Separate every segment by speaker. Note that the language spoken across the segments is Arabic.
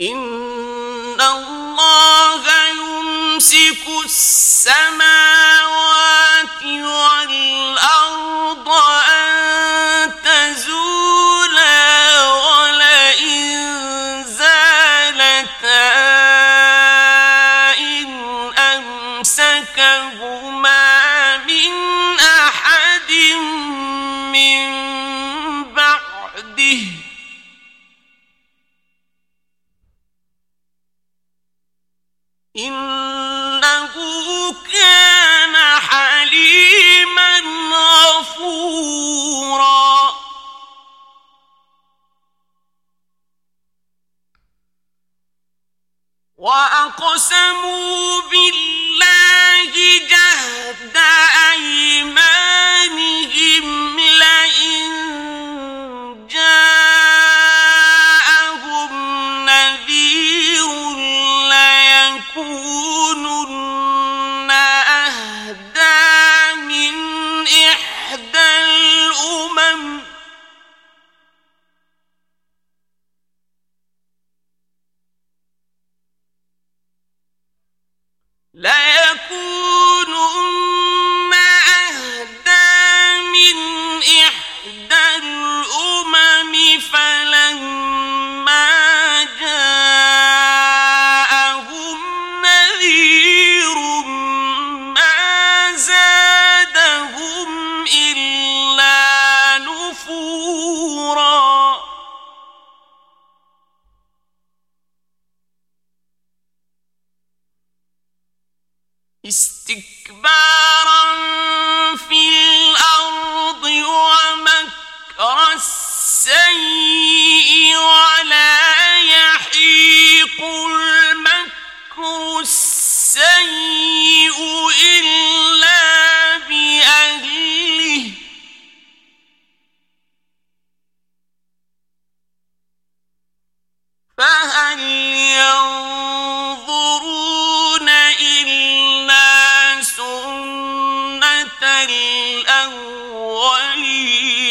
Speaker 1: ان الله يمسك السماوات والارض ان تزولا ولئن زالتا ان أقسموا بالله جهد استكبارا في الأرض ومكر السيئ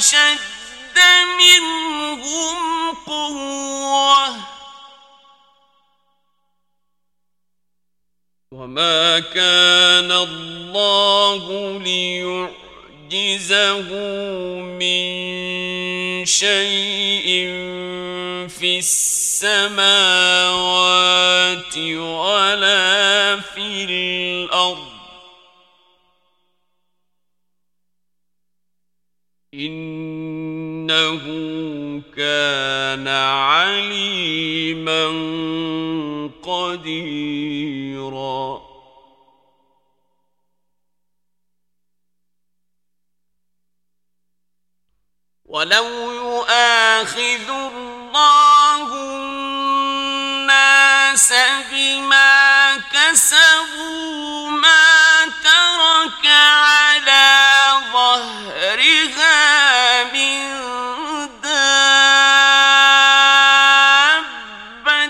Speaker 1: أشد منهم قوة. وما كان الله ليعجزه من شيء في السماوات ولا في الأرض. إنه كان عليما قديرا. ولو يؤاخذ الله الناس بما كسبوا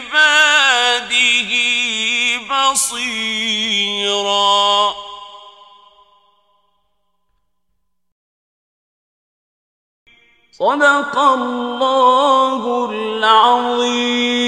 Speaker 1: بعباده بصيرا.
Speaker 2: صدق الله العظيم.